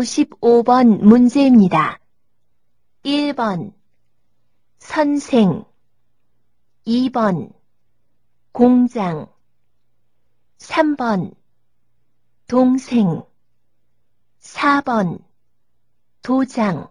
55번 문제입니다. 1번 선생. 2번 공장. 3번 동생. 4번 도장.